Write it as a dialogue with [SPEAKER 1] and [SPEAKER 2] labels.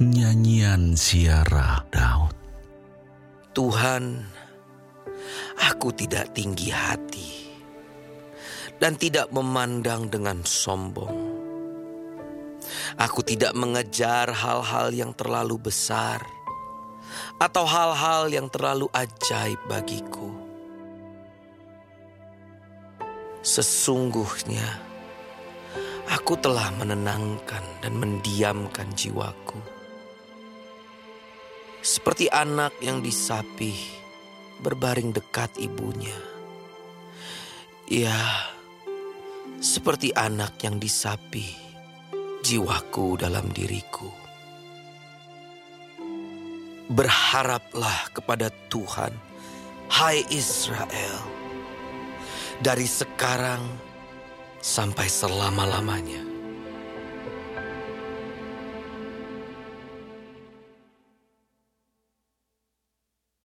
[SPEAKER 1] Nyanyian Siara Daud
[SPEAKER 2] Tuhan, aku tidak tinggi hati dan tidak memandang dengan sombong. Aku tidak mengejar hal-hal yang terlalu besar atau hal-hal yang terlalu ajaib bagiku. Sesungguhnya, aku telah menenangkan dan mendiamkan jiwaku. Seperti anak yang disapih berbaring dekat ibunya. Ya, seperti anak yang disapih jiwaku dalam diriku. Berharaplah kepada Tuhan, hai Israel, dari sekarang sampai selama-lamanya.